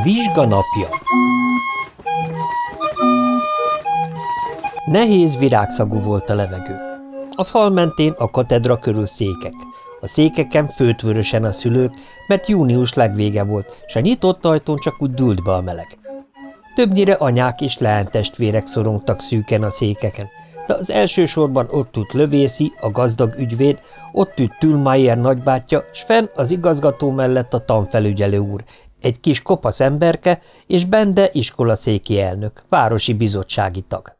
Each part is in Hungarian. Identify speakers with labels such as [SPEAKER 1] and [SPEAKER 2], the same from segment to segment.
[SPEAKER 1] A vizsga napja Nehéz virágszagú volt a levegő. A fal mentén a katedra körül székek. A székeken főtvörösen a szülők, mert június legvége volt, s a nyitott ajtón csak úgy dült be a meleg. Többnyire anyák és leánytestvérek szorongtak szűken a székeken, de az első sorban ott ült lövészi, a gazdag ügyvéd, ott ült Tülmaier nagybátyja, s fenn az igazgató mellett a tanfelügyelő úr, egy kis kopasz emberke, és bende iskolaszéki elnök, városi bizottsági tag.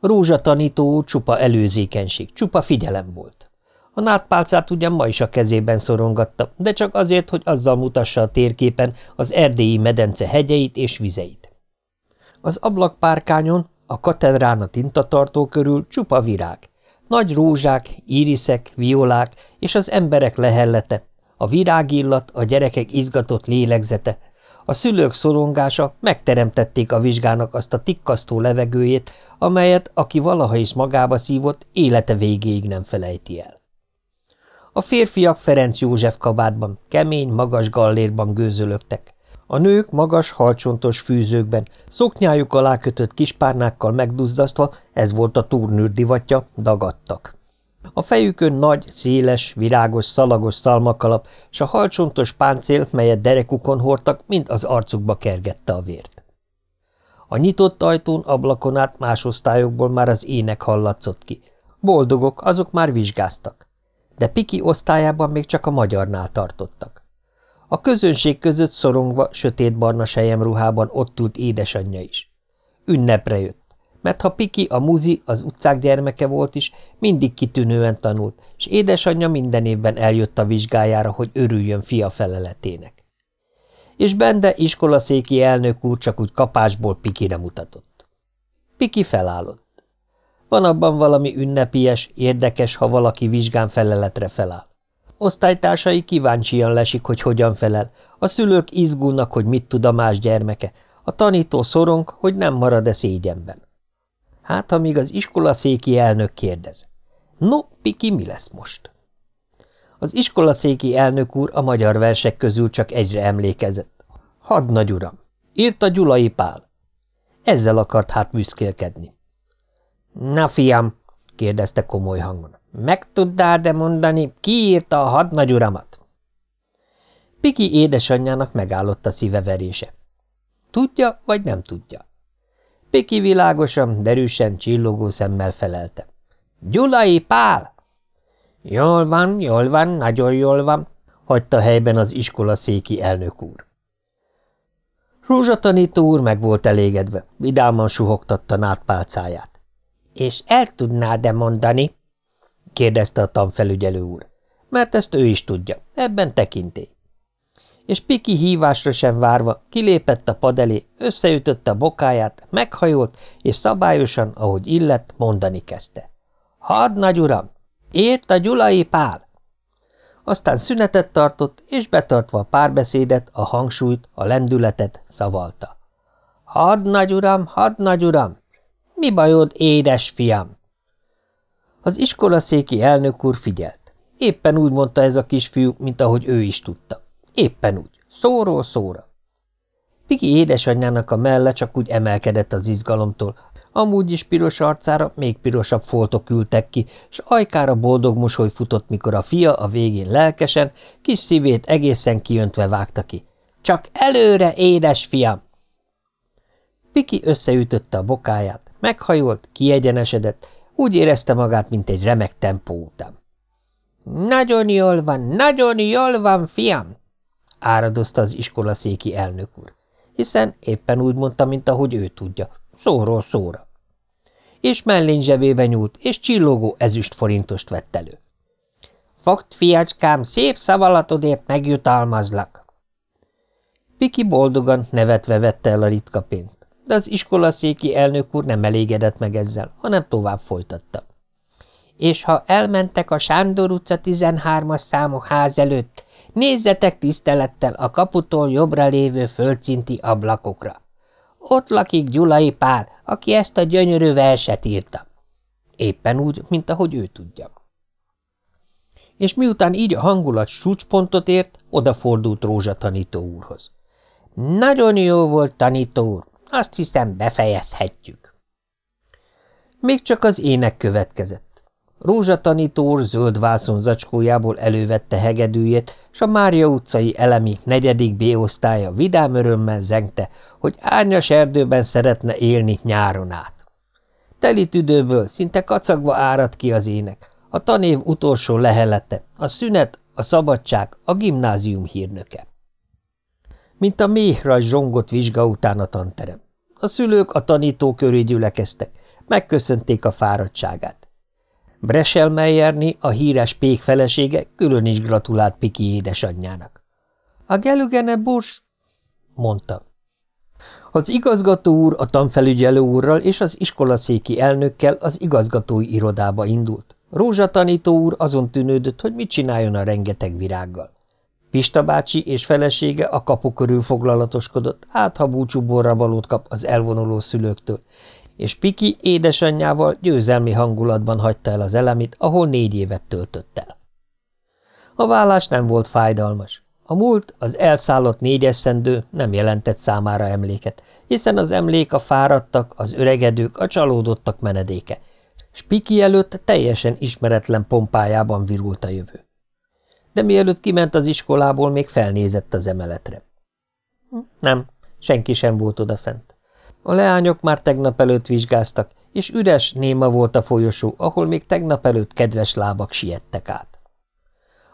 [SPEAKER 1] Rózsa tanító csupa előzékenység, csupa figyelem volt. A nátpálcát ugyan ma is a kezében szorongatta, de csak azért, hogy azzal mutassa a térképen az erdélyi medence hegyeit és vizeit. Az ablakpárkányon, a katedrán a tintatartó körül csupa virág. Nagy rózsák, íriszek, violák és az emberek lehellete, a virágillat, a gyerekek izgatott lélegzete, a szülők szorongása megteremtették a vizsgának azt a tikkasztó levegőjét, amelyet, aki valaha is magába szívott, élete végéig nem felejti el. A férfiak Ferenc József kabátban, kemény, magas gallérban gőzölögtek. A nők magas, halcsontos fűzőkben, szoknyájuk alá kötött kispárnákkal megduzzasztva, ez volt a turnőr divatja, dagadtak. A fejükön nagy, széles, virágos, szalagos szalmakalap, s a halcsontos páncél, melyet derekukon hordtak, mind az arcukba kergette a vért. A nyitott ajtón, ablakon át más osztályokból már az ének hallatszott ki. Boldogok, azok már vizsgáztak. De Piki osztályában még csak a magyarnál tartottak. A közönség között szorongva, sötétbarna ruhában ott ült édesanyja is. Ünnepre jött mert ha Piki a muzi az utcák gyermeke volt is, mindig kitűnően tanult, és édesanyja minden évben eljött a vizsgájára, hogy örüljön fia feleletének. És Bende iskolaszéki elnök úr csak úgy kapásból Pikire mutatott. Piki felállott. Van abban valami ünnepies, érdekes, ha valaki vizsgán feleletre feláll. Osztálytársai kíváncsian lesik, hogy hogyan felel, a szülők izgulnak, hogy mit tud a más gyermeke, a tanító szorong, hogy nem marad-e szégyenben. Hát, amíg az iskolaszéki elnök kérdez. No, Piki, mi lesz most? Az iskolaszéki elnök úr a magyar versek közül csak egyre emlékezett. Hadnagy uram, írta Gyulai Pál. Ezzel akart hát büszkélkedni. Na, fiam, kérdezte komoly hangon, meg tudnál de mondani, ki írta a hadnagy uramat? Piki édesanyjának megállott a szíveverése. Tudja, vagy nem tudja? Piki világosan, derűsen, csillogó szemmel felelte. – Gyulai Pál! – Jól van, jól van, nagyon jól van – hagyta helyben az iskola széki elnök úr. Rózsatanító úr meg volt elégedve, vidáman suhogtatta nátpálcáját. – És el tudnád-e mondani? – kérdezte a tanfelügyelő úr. – Mert ezt ő is tudja, ebben tekintély és Piki hívásra sem várva kilépett a pad elé, összeütötte a bokáját, meghajolt, és szabályosan, ahogy illett, mondani kezdte. – Hadd, uram! Ért a Gyulai Pál! Aztán szünetet tartott, és betartva a párbeszédet, a hangsúlyt, a lendületet szavalta. – Hadd, uram, hadd, uram! Mi bajod, édes fiam? Az iskolaszéki elnök úr figyelt. Éppen úgy mondta ez a kisfiú, mint ahogy ő is tudta. Éppen úgy, szóról szóra. Piki édesanyjának a melle csak úgy emelkedett az izgalomtól, amúgy is piros arcára még pirosabb foltok ültek ki, s ajkára boldog mosoly futott, mikor a fia a végén lelkesen, kis szívét egészen kiöntve vágta ki. – Csak előre, édes fiam! Piki összeütötte a bokáját, meghajolt, kiegyenesedett, úgy érezte magát, mint egy remek tempó után. – Nagyon jól van, nagyon jól van, fiam! Áradozta az iskolaszéki elnök úr, hiszen éppen úgy mondta, mint ahogy ő tudja, szóról szóra. És mellény zsebébe nyúlt, és csillogó ezüst forintost vett elő. Fogt, fiacskám, szép szavalatodért megjutalmazlak. Piki boldogan, nevetve vette el a ritka pénzt, de az iskolaszéki elnök úr nem elégedett meg ezzel, hanem tovább folytatta. És ha elmentek a Sándor utca 13-as számú ház előtt, Nézzetek tisztelettel a kaputól jobbra lévő földszinti ablakokra. Ott lakik Gyulai Pál, aki ezt a gyönyörű verset írta. Éppen úgy, mint ahogy ő tudja. És miután így a hangulat súcspontot ért, odafordult Rózsa tanító úrhoz. Nagyon jó volt, tanító úr. Azt hiszem, befejezhetjük. Még csak az ének következett. Rózsa tanító zöld vászon zacskójából elővette hegedűjét, s a Mária utcai elemi negyedik B-osztálya vidám örömmel zengte, hogy árnyas erdőben szeretne élni nyáron át. Teli tüdőből szinte kacagva árad ki az ének, a tanév utolsó lehelete, a szünet, a szabadság, a gimnázium hírnöke. Mint a méhraj zsongott vizsga után a tanterem. A szülők a tanító köré gyülekeztek, megköszönték a fáradtságát. Breselmeyerni, a híres pék felesége külön is gratulált Piki édesanyjának. – A gelügene burs? – mondta. Az igazgató úr a tanfelügyelő úrral és az iskolaszéki elnökkel az igazgatói irodába indult. Rózsa tanító úr azon tűnődött, hogy mit csináljon a rengeteg virággal. Pista bácsi és felesége a kapu körül foglalatoskodott, hát ha búcsúborra valót kap az elvonuló szülőktől, és Piki édesanyjával győzelmi hangulatban hagyta el az elemit, ahol négy évet töltött el. A vállás nem volt fájdalmas. A múlt, az elszállott négyeszendő nem jelentett számára emléket, hiszen az emlék a fáradtak, az öregedők, a csalódottak menedéke, s Piki előtt teljesen ismeretlen pompájában virult a jövő. De mielőtt kiment az iskolából, még felnézett az emeletre. Nem, senki sem volt odafent. A leányok már tegnap előtt vizsgáztak, és üres, néma volt a folyosó, ahol még tegnap előtt kedves lábak siettek át.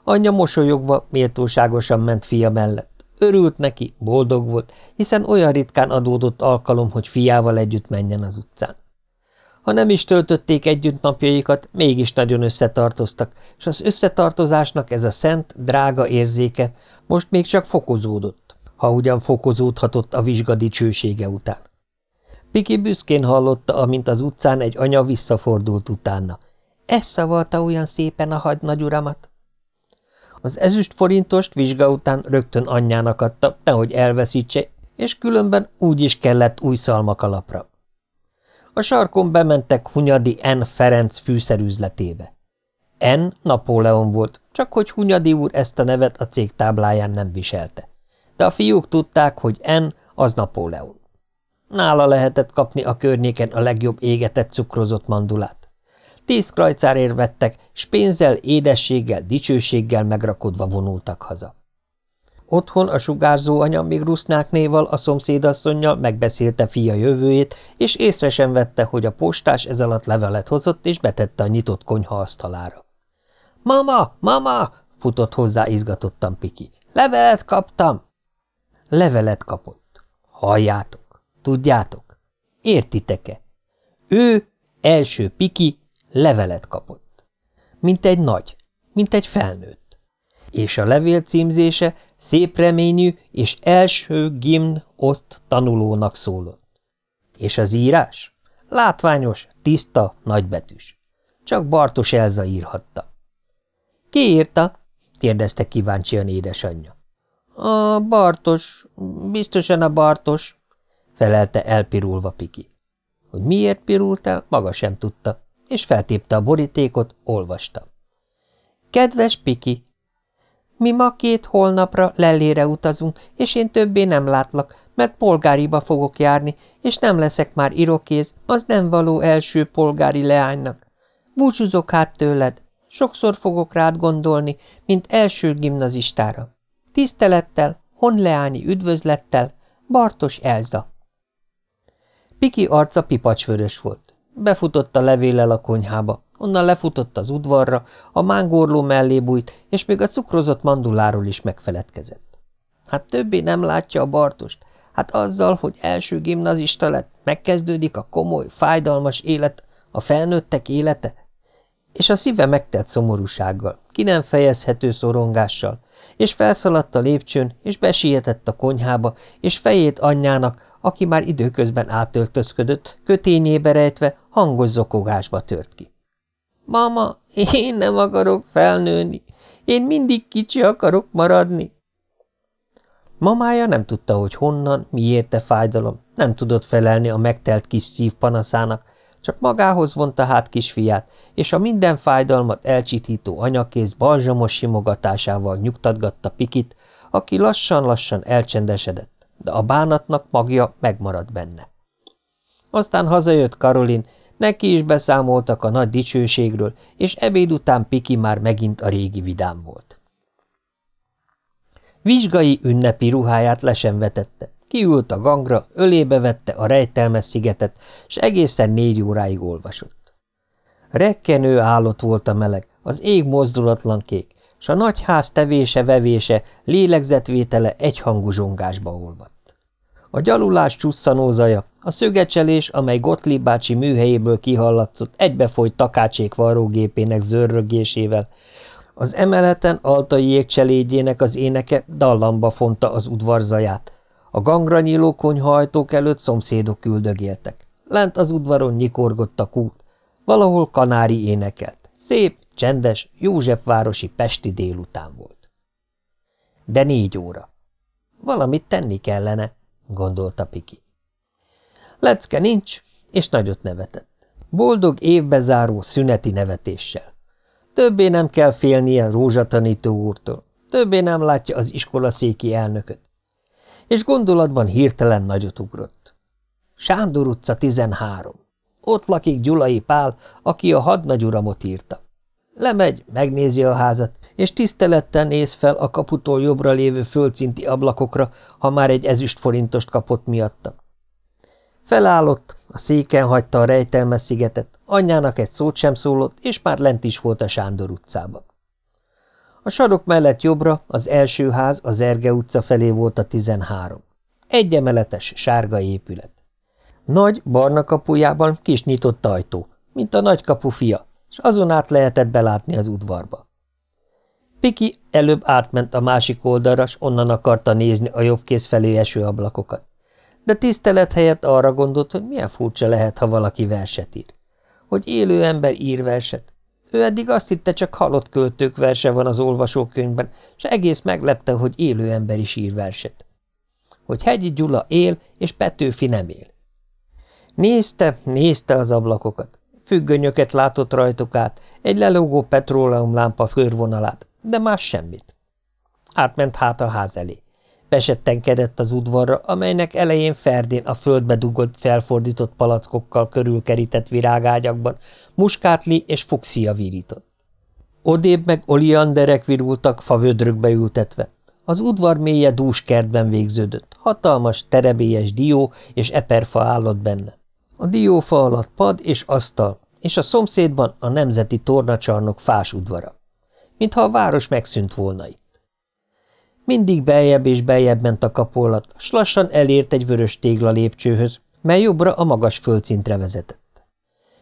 [SPEAKER 1] Anyja mosolyogva, méltóságosan ment fia mellett. Örült neki, boldog volt, hiszen olyan ritkán adódott alkalom, hogy fiával együtt menjen az utcán. Ha nem is töltötték együtt napjaikat, mégis nagyon összetartoztak, és az összetartozásnak ez a szent, drága érzéke most még csak fokozódott, ha ugyan fokozódhatott a vizsga dicsősége után. Piki büszkén hallotta, amint az utcán egy anya visszafordult utána. Ez szavalta olyan szépen a hagy nagyuramat. Az ezüst forintost vizsga után rögtön anyjának adta, nehogy elveszítse, és különben úgy is kellett új szalmakalapra. A sarkon bementek Hunyadi N. Ferenc fűszerüzletébe. N. Napóleon volt, csak hogy Hunyadi úr ezt a nevet a cég tábláján nem viselte. De a fiúk tudták, hogy N. az Napóleon. Nála lehetett kapni a környéken a legjobb égetett cukrozott mandulát. Tíz krajcárért vettek, s pénzzel, édességgel, dicsőséggel megrakodva vonultak haza. Otthon a sugárzó anya még Rusznáknéval, a szomszédasszonynal megbeszélte fia jövőjét, és észre sem vette, hogy a postás ez alatt levelet hozott, és betette a nyitott konyha asztalára. – Mama, mama! – futott hozzá izgatottan Piki. – Levelet kaptam! Levelet kapott. Halljátok! Tudjátok? Értitek-e? Ő, első Piki, levelet kapott. Mint egy nagy, mint egy felnőtt. És a levél címzése szép reményű és első gimn oszt tanulónak szólott. És az írás? Látványos, tiszta, nagybetűs. Csak Bartos Elza írhatta. Ki írta? kérdezte kíváncsian édesanyja. A Bartos, biztosan a Bartos, felelte elpirulva Piki. Hogy miért pirult el, maga sem tudta, és feltépte a borítékot, olvasta. Kedves Piki, mi ma két holnapra lellére utazunk, és én többé nem látlak, mert polgáriba fogok járni, és nem leszek már irokéz, az nem való első polgári leánynak. Búcsúzok hát tőled, sokszor fogok rád gondolni, mint első gimnazistára. Tisztelettel, honleányi üdvözlettel, Bartos Elza. Piki arca pipacsvörös volt. Befutott a levéllel a konyhába, onnan lefutott az udvarra, a mángorló mellé bújt, és még a cukrozott manduláról is megfeledkezett. Hát többé nem látja a Bartost, hát azzal, hogy első gimnazista lett, megkezdődik a komoly, fájdalmas élet, a felnőttek élete, és a szíve megtelt szomorúsággal, ki nem fejezhető szorongással, és felszaladt a lépcsőn, és besietett a konyhába, és fejét anyjának, aki már időközben átöltözködött, kötényébe rejtve hangos zokogásba tört ki. – Mama, én nem akarok felnőni. Én mindig kicsi akarok maradni. Mamája nem tudta, hogy honnan, miért a fájdalom, nem tudott felelni a megtelt kis szív panaszának, csak magához vonta hát kisfiát, és a minden fájdalmat elcsitító anyakész balzsamos simogatásával nyugtatgatta Pikit, aki lassan-lassan elcsendesedett, de a bánatnak magja megmaradt benne. Aztán hazajött Karolin, neki is beszámoltak a nagy dicsőségről, és ebéd után Piki már megint a régi vidám volt. Vizsgai ünnepi ruháját lesen vetette, kiült a gangra, ölébe vette a rejtelmes szigetet, s egészen négy óráig olvasott. Rekkenő állott volt a meleg, az ég mozdulatlan kék, s a nagy ház tevése-vevése, lélegzetvétele egyhangú zsongásba olvadt. A gyalulás csusszanó zaja, a szögecselés, amely Gottlieb bácsi műhelyéből kihallatszott egybefolyt takácsék varrógépének zörrögésével, az emeleten altai jégcselédjének az éneke dallamba fonta az udvarzaját. A gangra nyíló konyhajtók előtt szomszédok küldögéltek. Lent az udvaron nyikorgott a kút. Valahol kanári énekelt. Szép, csendes, Józsefvárosi pesti délután volt. De négy óra. Valamit tenni kellene, gondolta Piki. Lecke nincs, és nagyot nevetett. Boldog évbe záró szüneti nevetéssel. Többé nem kell félnie rózsatanító úrtól, többé nem látja az iskolaszéki elnököt. És gondolatban hirtelen nagyot ugrott. Sándor utca 13. Ott lakik Gyulai Pál, aki a hadnagyuramot írta. Lemegy, megnézi a házat, és tisztelettel néz fel a kaputól jobbra lévő földszinti ablakokra, ha már egy ezüst forintost kapott miatta. Felállott, a széken hagyta a rejtelmes szigetet, anyjának egy szót sem szólott, és már lent is volt a Sándor utcában. A sarok mellett jobbra az első ház a Zerge utca felé volt a tizenhárom. Egy emeletes, sárga épület. Nagy, barna kapujában kis nyitott ajtó, mint a nagykapu fia, és azon át lehetett belátni az udvarba. Piki előbb átment a másik oldalra, s onnan akarta nézni a jobb kéz felé eső ablakokat de tisztelet helyett arra gondolt, hogy milyen furcsa lehet, ha valaki verset ír. Hogy élő ember ír verset. Ő eddig azt hitte, csak halott költők verse van az olvasókönyvben, és egész meglepte, hogy élő ember is ír verset. Hogy Hegyi Gyula él, és Petőfi nem él. Nézte, nézte az ablakokat. Függönyöket látott rajtuk át, egy lelógó petróleumlámpa körvonalát, de más semmit. Átment hát a ház elé. Besettenkedett az udvarra, amelynek elején Ferdén a földbe dugott, felfordított palackokkal körülkerített virágágyakban muskátli és fuxia virított. Odébb meg olianderek virultak favödrökbe ültetve. Az udvar mélye dús kertben végződött, hatalmas, terebélyes dió és eperfa állott benne. A diófa alatt pad és asztal, és a szomszédban a nemzeti tornacsarnok fás udvara. Mintha a város megszűnt volna itt. Mindig beljebb és beljebb ment a kapolat, s lassan elért egy vörös tégla lépcsőhöz, mely jobbra a magas földszintre vezetett.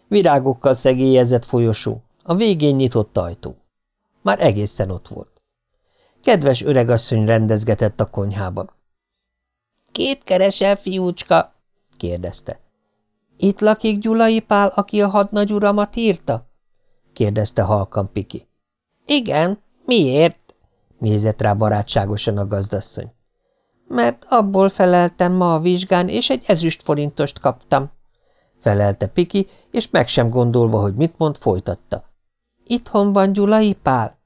[SPEAKER 1] Virágokkal szegélyezett folyosó, a végén nyitott ajtó. Már egészen ott volt. Kedves öregasszony rendezgetett a konyhában. – Két keresel, fiúcska? – kérdezte. – Itt lakik Gyulai Pál, aki a hadnagyuramat írta? – kérdezte halkan Piki. – Igen. Miért? nézett rá barátságosan a gazdasszony. Mert abból feleltem ma a vizsgán, és egy ezüst forintost kaptam, felelte Piki, és meg sem gondolva, hogy mit mond, folytatta. Itthon van Gyulai Pál?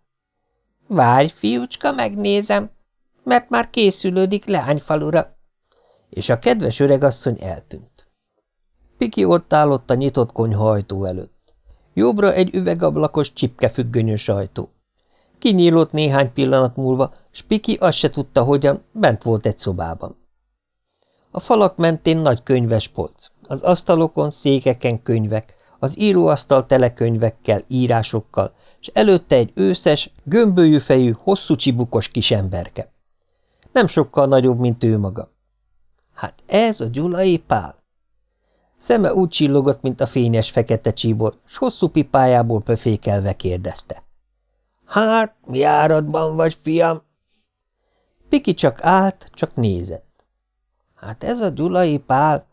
[SPEAKER 1] Várj, fiúcska, megnézem, mert már készülődik leányfalura. És a kedves öregasszony eltűnt. Piki ott állott a nyitott konyha ajtó előtt. Jobbra egy üvegablakos csipkefüggönyös ajtó. Kinyílott néhány pillanat múlva, s Piki azt se tudta, hogyan, bent volt egy szobában. A falak mentén nagy könyves polc, az asztalokon, székeken könyvek, az íróasztal tele könyvekkel, írásokkal, és előtte egy őszes, gömbölyű fejű, hosszú csibukos kisemberke. Nem sokkal nagyobb, mint ő maga. Hát ez a Gyulai Pál? Szeme úgy csillogott, mint a fényes fekete csíbor, s hosszú pipájából pöfékelve kérdezte. Hát, mi áradban vagy, fiam? Piki csak állt, csak nézett. Hát ez a Gyulai Pál,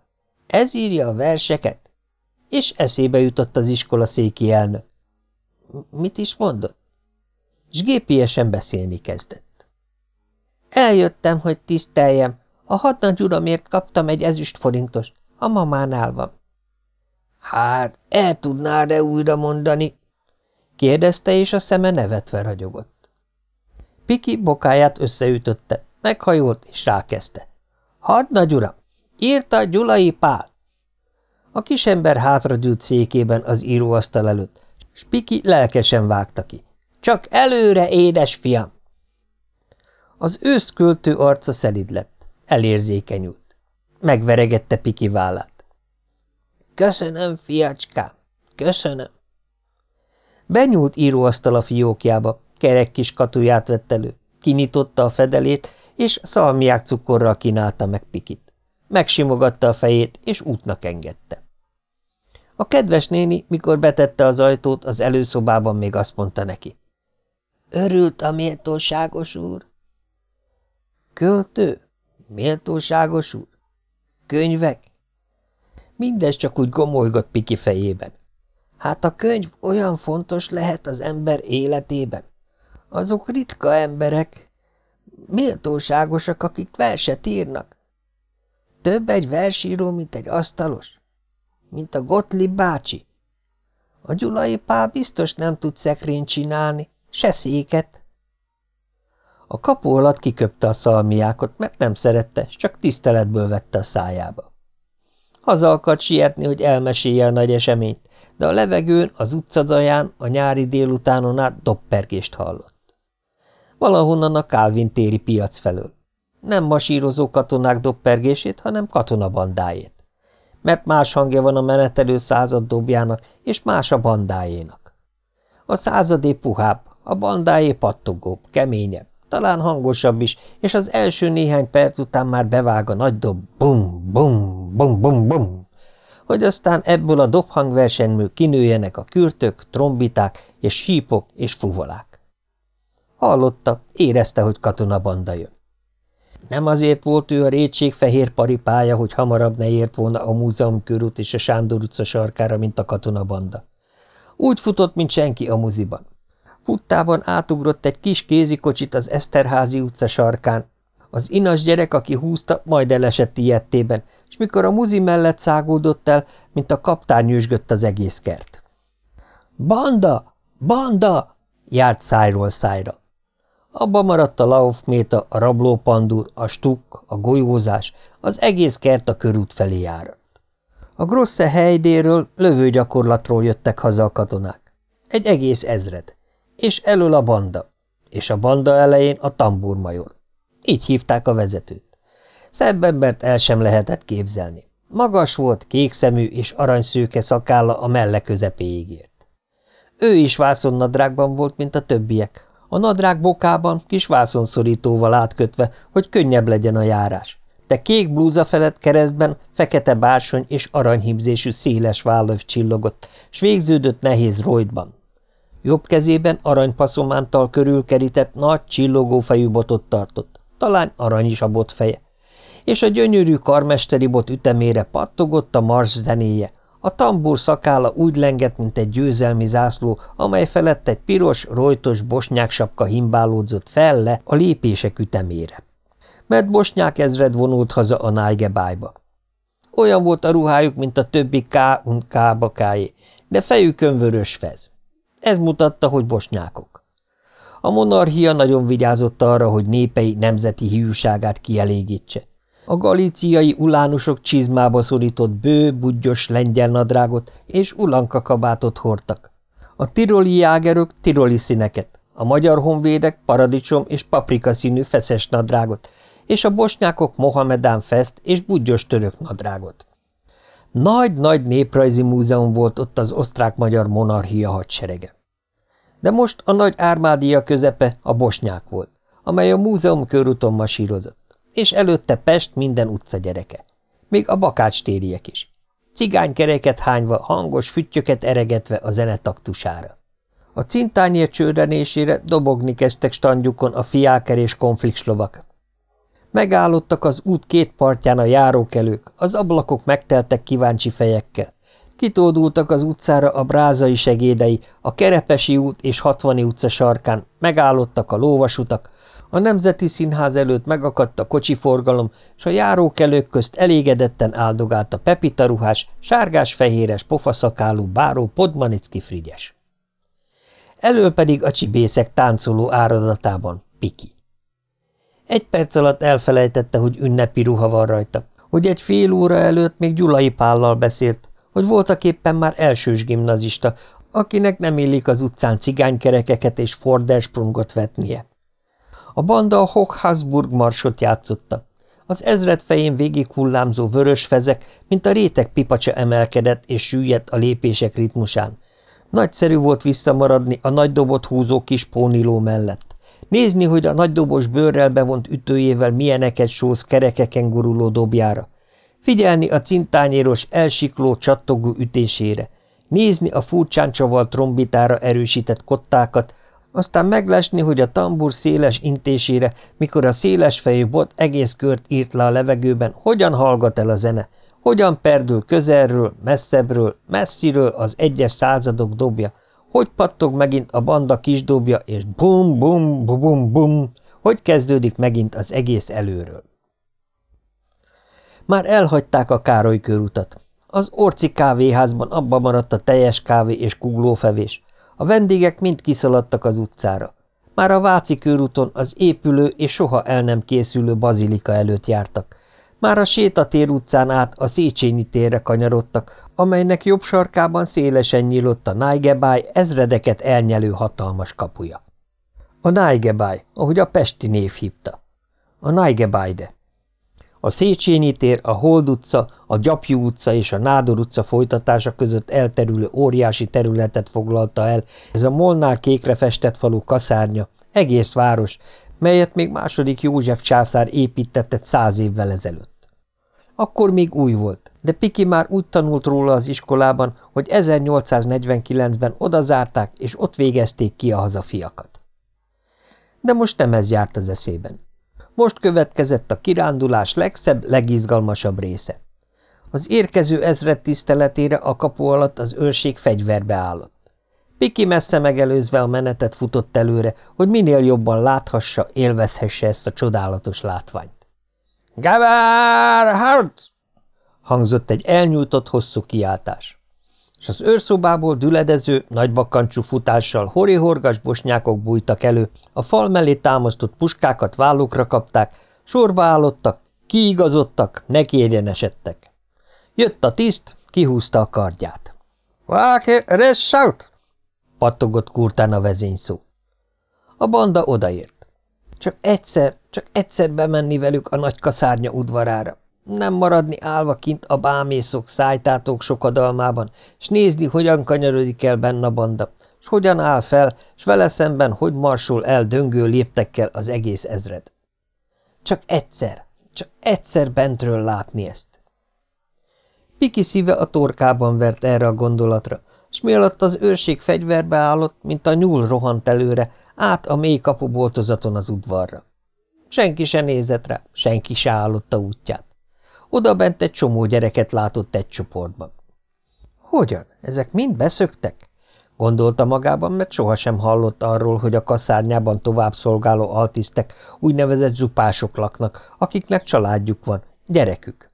[SPEAKER 1] ez írja a verseket? És eszébe jutott az iskola széki elnök. Mit is mondott? És gépiesen beszélni kezdett. Eljöttem, hogy tiszteljem. A hadnagy uramért kaptam egy ezüst forintost. A mamánál van. Hát, el tudná-e újra mondani? kérdezte, és a szeme nevetve ragyogott. Piki bokáját összeütötte, meghajolt, és rákezdte. Hadnagy uram, írta Gyulai Pál. A kisember hátradült székében az íróasztal előtt, Spiki lelkesen vágta ki. Csak előre, édes fiam! Az őszköltő arca szelid lett, elérzékenyült. Megveregette Piki vállát. Köszönöm, fiacskám, köszönöm. Benyúlt íróasztal a fiókjába, kerek kis katuját vett elő, kinyitotta a fedelét, és szalmiák cukorral kínálta meg Pikit. Megsimogatta a fejét, és útnak engedte. A kedves néni, mikor betette az ajtót, az előszobában még azt mondta neki. Örült a méltóságos úr? Költő? Méltóságos úr? Könyvek? Mindez csak úgy gomolygott Piki fejében. Hát a könyv olyan fontos lehet az ember életében. Azok ritka emberek, méltóságosak, akik verset írnak. Több egy versíró, mint egy asztalos. Mint a Gottlieb bácsi. A Gyulai Pál biztos nem tud szekrényt csinálni, se széket. A kapu alatt kiköpte a szalmiákot, mert nem szerette, csak tiszteletből vette a szájába. Haza akart sietni, hogy elmesélje a nagy eseményt, de a levegőn, az utcadaján, a nyári délutánon át doppergést hallott. Valahonnan a Calvin téri piac felől. Nem masírozó katonák doppergését, hanem katonabandájét. Mert más hangja van a menetelő század dobjának, és más a bandájénak. A századé puhább, a bandájé pattogóbb, keményebb, talán hangosabb is, és az első néhány perc után már bevág a nagy dob, bum, bum, bum, bum, bum, hogy aztán ebből a dobhangversenyből kinőjenek a kürtök, trombiták és sípok és fuvolák. Hallotta, érezte, hogy katonabanda jön. Nem azért volt ő a rétség fehér paripája, hogy hamarabb ne ért volna a múzeum körút és a Sándor utca sarkára, mint a katonabanda. Úgy futott, mint senki a muziban. Futtában átugrott egy kis kézikocsit az Eszterházi utca sarkán. Az inas gyerek, aki húzta, majd elesett ilyettében, és mikor a muzi mellett szágódott el, mint a kaptár nyűsgött az egész kert. – Banda! Banda! – járt szájról szájra. Abba maradt a laufméta, a rablópandúr, a stuk, a golyózás, az egész kert a körút felé járat. A Grosse helydéről lövőgyakorlatról jöttek haza a katonák. Egy egész ezred. És elől a banda. És a banda elején a tamburmajor. Így hívták a vezetőt. Szebb embert el sem lehetett képzelni. Magas volt, kékszemű és aranyszőke szakálla a melle közepéig ért. Ő is vászonnadrágban volt, mint a többiek, a nadrág bokában kis vászonszorítóval átkötve, hogy könnyebb legyen a járás de kék blúza felett keresztben fekete bársony és aranyhibzésű széles vállöv csillogott, s végződött nehéz rojtban. Jobb kezében aranypaszomántal körülkerített nagy csillogófejű botot tartott, talán arany is a bot feje, és a gyönyörű karmesteri bot ütemére pattogott a mars zenéje, a tambúr szakála úgy lengett, mint egy győzelmi zászló, amely felett egy piros, rojtos bosnyák sapka himbálódzott fel le a lépések ütemére mert bosnyák ezred vonult haza a nájgebájba. Olyan volt a ruhájuk, mint a többi K und K kájé, de fejükön vörös fez. Ez mutatta, hogy bosnyákok. A monarchia nagyon vigyázott arra, hogy népei nemzeti hiúságát kielégítse. A galíciai ulánusok csizmába szorított bő, budgyos lengyel nadrágot és ulanka kabátot hordtak. A tiroli jágerök tiroli színeket, a magyar honvédek paradicsom és paprika színű feszes nadrágot, és a bosnyákok Mohamedán fest és budgyos török nadrágot. Nagy-nagy néprajzi múzeum volt ott az osztrák-magyar monarchia hadserege. De most a nagy ármádia közepe a bosnyák volt, amely a múzeum körúton masírozott, és előtte Pest minden utca gyereke. Még a bakács tériek is. Cigánykereket hányva, hangos füttyöket eregetve a zenetaktusára. A cintányér csőrenésére dobogni kezdtek standjukon a fiáker és konfliktslovak, Megállottak az út két partján a járókelők, az ablakok megteltek kíváncsi fejekkel. Kitódultak az utcára a brázai segédei, a Kerepesi út és Hatvani utca sarkán, megállottak a lóvasutak, a Nemzeti Színház előtt megakadt a kocsiforgalom, és a járókelők közt elégedetten áldogált a pepitaruhás, sárgás-fehéres pofaszakálú báró Podmanicki Frigyes. Elől pedig a csibészek táncoló áradatában Piki. Egy perc alatt elfelejtette, hogy ünnepi ruha van rajta, hogy egy fél óra előtt még Gyulai Pállal beszélt, hogy voltak éppen már elsős gimnazista, akinek nem illik az utcán cigánykerekeket és Fordersprungot vetnie. A banda a Hochhausburg marsot játszotta. Az ezred fején végig hullámzó vörös fezek, mint a réteg pipacsa emelkedett és süllyedt a lépések ritmusán. Nagyszerű volt visszamaradni a nagy dobot húzó kis póniló mellett. Nézni, hogy a nagy dobos bőrrel bevont ütőjével milyeneket sóz kerekeken guruló dobjára. Figyelni a cintányéros, elsikló, csattogó ütésére. Nézni a furcsán csavalt trombitára erősített kottákat, aztán meglesni, hogy a tambur széles intésére, mikor a széles fejű bot egész kört írt le a levegőben, hogyan hallgat el a zene, hogyan perdül közelről, messzebbről, messziről az egyes századok dobja, hogy pattog megint a banda kis dobja, és bum, bum, bum, bum, bum, hogy kezdődik megint az egész előről. Már elhagyták a Károly körutat. Az Orci kávéházban abba maradt a teljes kávé és kuglófevés. A vendégek mind kiszaladtak az utcára. Már a Váci körúton az épülő és soha el nem készülő bazilika előtt jártak. Már a sétatér utcán át a Széchenyi térre kanyarodtak, amelynek jobb sarkában szélesen nyílott a Nájgebáj ezredeket elnyelő hatalmas kapuja. A Nájgebáj, ahogy a pesti név hívta. A Nájgebájde. A Széchenyi tér, a Hold utca, a Gyapjú utca és a Nádor utca folytatása között elterülő óriási területet foglalta el ez a Molnár kékre festett falu kaszárnya, egész város, melyet még második József császár építetett száz évvel ezelőtt. Akkor még új volt, de Piki már úgy tanult róla az iskolában, hogy 1849-ben odazárták, és ott végezték ki a hazafiakat. De most nem ez járt az eszében. Most következett a kirándulás legszebb, legizgalmasabb része. Az érkező ezred tiszteletére a kapu alatt az őrség fegyverbe állott. Piki messze megelőzve a menetet futott előre, hogy minél jobban láthassa, élvezhesse ezt a csodálatos látványt. – Gavár, harc! – hangzott egy elnyújtott hosszú kiáltás és az őrszobából düledező, nagybakkancsú futással horihorgas bosnyákok bújtak elő, a fal mellé támasztott puskákat vállukra kapták, sorba állottak, kiigazodtak, nekiegyenesedtek. Jött a tiszt, kihúzta a kardját. – Valaki ressaut! – pattogott kurtán a vezényszó. A banda odaért. Csak egyszer, csak egyszer bemenni velük a nagy kaszárnya udvarára nem maradni állva kint a bámészok, szájtátók sokadalmában, és nézni, hogyan kanyarodik el benne a banda, és hogyan áll fel, és vele szemben hogy marsol el döngő léptekkel az egész ezred. Csak egyszer, csak egyszer bentről látni ezt. Piki szíve a torkában vert erre a gondolatra, és mielőtt az őrség fegyverbe állott, mint a nyúl rohant előre, át a mély kapuboltozaton az udvarra. Senki se nézett rá, senki se állotta útját. Oda bent egy csomó gyereket látott egy csoportban. Hogyan? Ezek mind beszöktek? Gondolta magában, mert sohasem hallott arról, hogy a kaszárnyában tovább szolgáló altisztek úgynevezett zupások laknak, akiknek családjuk van, gyerekük.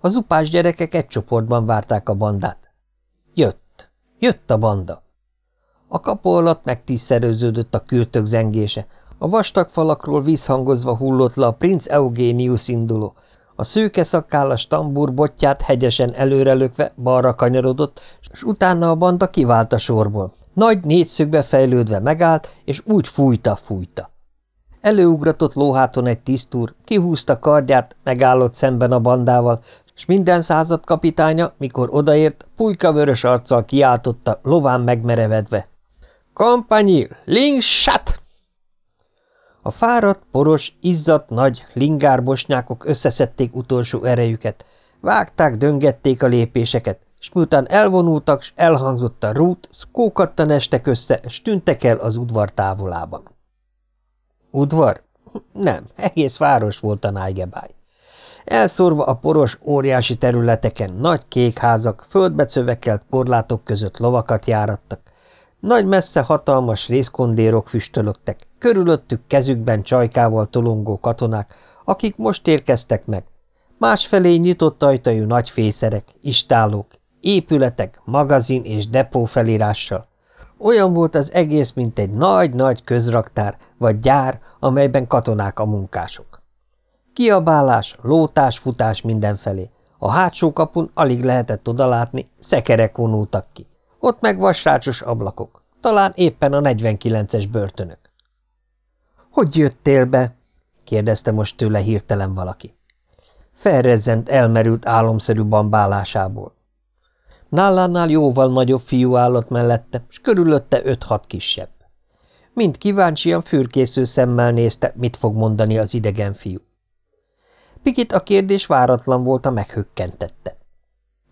[SPEAKER 1] A zupás gyerekek egy csoportban várták a bandát. Jött. Jött a banda. A kapu alatt megtízszerőződött a kürtök zengése, a vastag falakról vízhangozva hullott le a princ Eugénius induló, a szőke szakállas tambur botját hegyesen előrelökve balra kanyarodott, és utána a banda kivált a sorból. Nagy négyszögbe fejlődve megállt, és úgy fújta-fújta. Előugratott lóháton egy tisztúr, kihúzta kardját, megállott szemben a bandával, és minden század kapitánya, mikor odaért, vörös arccal kiáltotta, lován megmerevedve. – Kompanyil, lingsat! A fáradt, poros, izzadt, nagy, lingárbosnyákok összeszedték utolsó erejüket, vágták, döngették a lépéseket, és miután elvonultak, s elhangzott a rút, kókattan estek össze, s tűntek el az udvar távolában. Udvar? Nem, egész város volt a Nájgebáj. Elszórva a poros, óriási területeken nagy kék házak, földbe cövekelt korlátok között lovakat járattak, nagy messze hatalmas részkondérok füstölögtek, körülöttük kezükben csajkával tolongó katonák, akik most érkeztek meg. Másfelé nyitott ajtajú nagy fészerek, istálók, épületek, magazin és depó felírással. Olyan volt az egész, mint egy nagy-nagy közraktár vagy gyár, amelyben katonák a munkások. Kiabálás, lótás, futás mindenfelé. A hátsó kapun alig lehetett odalátni, szekerek vonultak ki. Ott meg vasrácsos ablakok. Talán éppen a 49-es börtönök. – Hogy jöttél be? – kérdezte most tőle hirtelen valaki. Felrezzent, elmerült álomszerű bambálásából. Nálánál jóval nagyobb fiú állott mellette, s körülötte öt-hat kisebb. Mind kíváncsian fürkésző szemmel nézte, mit fog mondani az idegen fiú. Pikit a kérdés váratlan volt, a meghökkentette.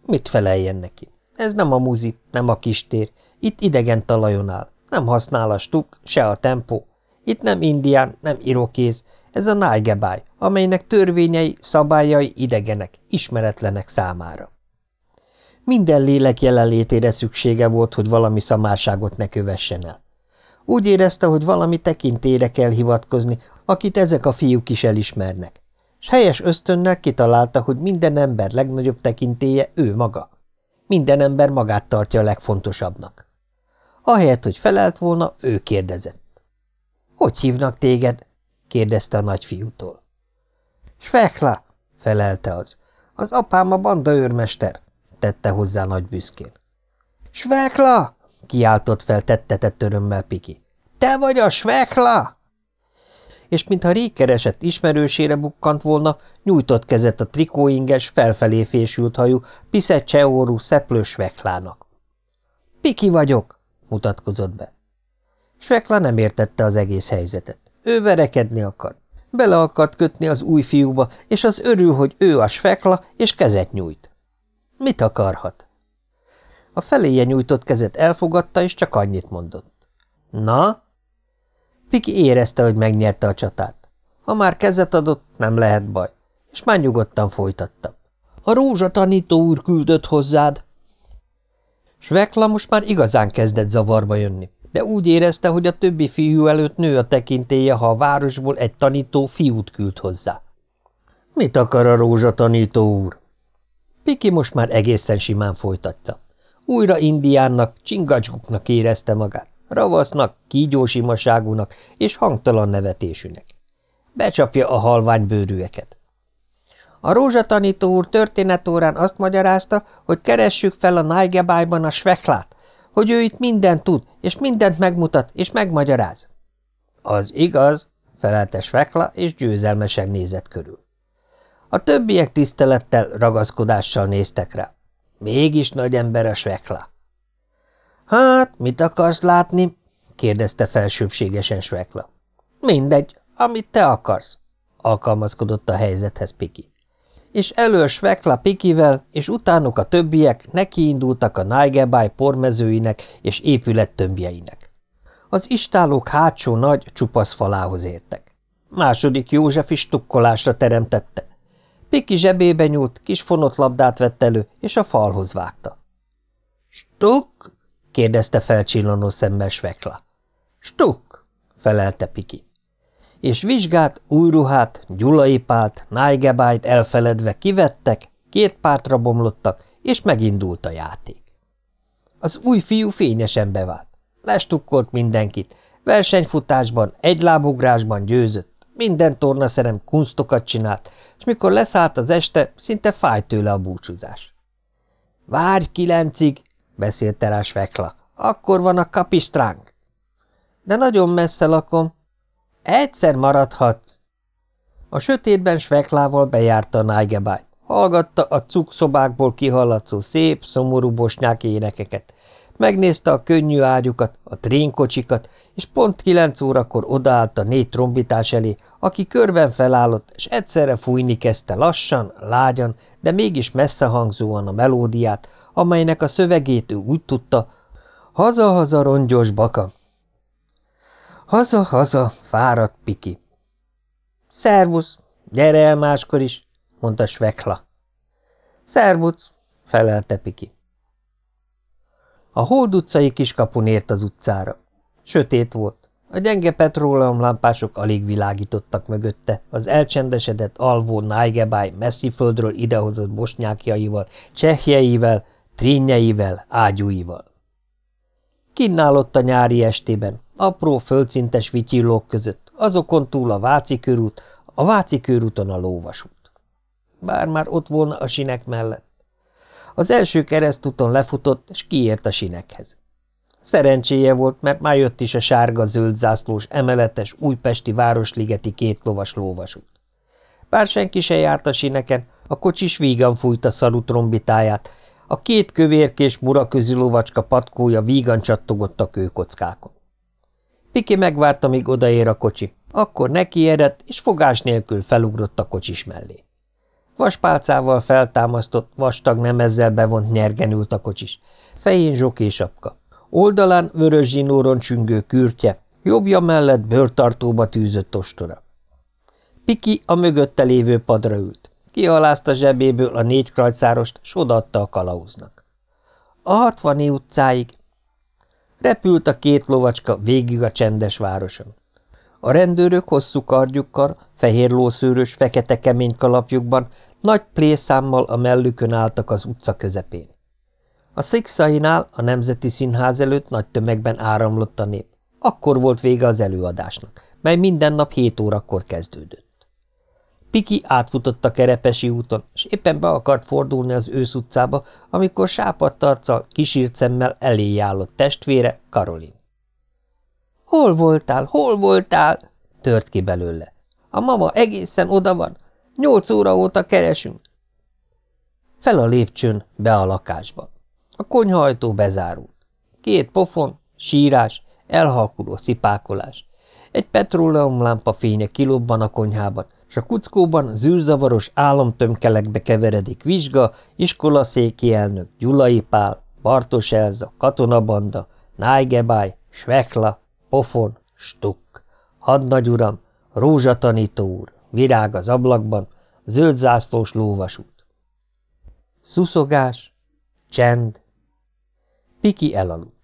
[SPEAKER 1] Mit feleljen neki? Ez nem a muzi, nem a kistér. Itt idegen talajon áll. Nem használ a stuk, se a tempó. Itt nem indián, nem irokéz. Ez a nájgebáj, amelynek törvényei, szabályai idegenek, ismeretlenek számára. Minden lélek jelenlétére szüksége volt, hogy valami szamárságot ne kövessen el. Úgy érezte, hogy valami tekintére kell hivatkozni, akit ezek a fiúk is elismernek. S helyes ösztönnel kitalálta, hogy minden ember legnagyobb tekintéje ő maga. Minden ember magát tartja a legfontosabbnak. Ahelyett, hogy felelt volna, ő kérdezett. – Hogy hívnak téged? – kérdezte a nagyfiútól. – Svekla – felelte az. – Az apám a banda őrmester – tette hozzá nagy büszkén. – Svekla! – kiáltott fel tettetett örömmel Piki. – Te vagy a Svekla! És mintha rég keresett ismerősére bukkant volna, nyújtott kezet a trikóinges, felfelé fésült hajú, piszett cseórú szeplős Sveklának. – Piki vagyok! – mutatkozott be. Svekla nem értette az egész helyzetet. Ő verekedni akar. Bele akart kötni az új fiúba, és az örül, hogy ő a Svekla, és kezet nyújt. Mit akarhat? A feléje nyújtott kezet elfogadta, és csak annyit mondott. – Na? Piki érezte, hogy megnyerte a csatát. Ha már kezet adott, nem lehet baj, és már nyugodtan folytatta. A rózsa tanító úr küldött hozzád. Svekla most már igazán kezdett zavarba jönni, de úgy érezte, hogy a többi fiú előtt nő a tekintélye, ha a városból egy tanító fiút küld hozzá. Mit akar a rózsa tanító úr? Piki most már egészen simán folytatta. Újra indiánnak, csingacsguknak érezte magát ravasznak, kígyósimaságúnak és hangtalan nevetésűnek. Becsapja a halvány bőrűeket. A rózsatanító úr történetórán azt magyarázta, hogy keressük fel a Nájgebájban a Sveklát, hogy ő itt mindent tud, és mindent megmutat, és megmagyaráz. Az igaz, felelte Svekla, és győzelmesen nézett körül. A többiek tisztelettel, ragaszkodással néztek rá. Mégis nagy ember a Svekla. Hát, mit akarsz látni? kérdezte felsőbségesen Svekla. Mindegy, amit te akarsz, alkalmazkodott a helyzethez Piki. És elő Svekla Pikivel, és utánuk a többiek nekiindultak a Naigebáj pormezőinek és épülettömbjeinek. Az istálók hátsó nagy, csupasz falához értek. Második József is tukkolásra teremtette. Piki zsebébe nyúlt, kis fonott labdát vett elő, és a falhoz vágta. – Stuk! Kérdezte felcsillanó szemmel Svekla. Stuk, felelte Piki. És vizsgát, új ruhát, gyulaipált, nájgebájt elfeledve kivettek, két pártra bomlottak, és megindult a játék. Az új fiú fényesen bevált. Lestukkolt mindenkit, versenyfutásban, egylábugrásban győzött, minden tornaszerem kunstokat csinált, és mikor leszállt az este, szinte fájt tőle a búcsúzás. – Várj kilencig! Beszélte rá Svekla. Akkor van a kapisztránk. De nagyon messze lakom. Egyszer maradhatsz. A sötétben Sveklával bejárta a nájgebájt. Hallgatta a cukszobákból kihallatszó szép, szomorú bosnyák énekeket. Megnézte a könnyű ágyukat, a trénkocsikat, és pont kilenc órakor odaállt a négy trombitás elé, aki körben felállott, és egyszerre fújni kezdte lassan, lágyan, de mégis messzehangzóan a melódiát, amelynek a szövegét ő úgy tudta, haza-haza rongyos baka. Haza-haza, fáradt Piki. Szervusz, gyere el máskor is, mondta Svekla. Szervusz, felelte Piki. A Hold utcai kiskapun ért az utcára. Sötét volt. A gyenge petróleumlámpások alig világítottak mögötte, az elcsendesedett alvó Nájgebáj messzi földről idehozott bosnyákjaival, csehjeivel, trényeivel, ágyúival. Kinnálott a nyári estében, apró földszintes vityillók között, azokon túl a Váci körút, a Váci körúton a lóvasút. Bár már ott volna a sinek mellett. Az első keresztúton lefutott, és kiért a sinekhez. Szerencséje volt, mert már jött is a sárga-zöld zászlós emeletes újpesti városligeti két lovas lóvasút. Bár senki se járt a sineken, a kocsis vígan fújta szaru trombitáját, a két kövérkés muraközi lovacska patkója vígan csattogott a kőkockákon. Piki megvárta, míg odaér a kocsi, akkor neki eredt, és fogás nélkül felugrott a kocsis mellé. Vaspálcával feltámasztott, vastag nemezzel bevont nyergen ült a kocsis, fején zsokésapka, oldalán vörös zsinóron csüngő kürtje, jobbja mellett bőrtartóba tűzött ostora. Piki a mögötte lévő padra ült. Kialázta zsebéből a négy krajcárost, s odaadta a kalauznak. A hatvani utcáig. Repült a két lovacska végig a csendes városon. A rendőrök hosszú kardjukkal, fehér lószőrös, fekete kemény kalapjukban, nagy plészámmal a mellükön álltak az utca közepén. A Szikszainál, a Nemzeti Színház előtt nagy tömegben áramlott a nép. Akkor volt vége az előadásnak, mely minden nap hét órakor kezdődött. Piki átfutott a Kerepesi úton, és éppen be akart fordulni az ősz utcába, amikor sápadt arccal, kisírt szemmel elé állott testvére, Karolin. – Hol voltál, hol voltál? – tört ki belőle. – A mama egészen oda van. Nyolc óra óta keresünk. Fel a lépcsőn, be a lakásba. A konyhajtó bezárult. Két pofon, sírás, elhalkuló szipákolás. Egy petróleumlámpa fénye kilobban a konyhában, s a kuckóban zűrzavaros álomtömkelekbe keveredik vizsga, iskolaszéki elnök, Gyulai Pál, Bartos Elza, katonabanda, Nájgebáj, Svekla, Pofon, Stuk, hadnagyuram, rózsatanító úr, virág az ablakban, zöld zászlós lóvasút. Szuszogás, csend. Piki elaludt.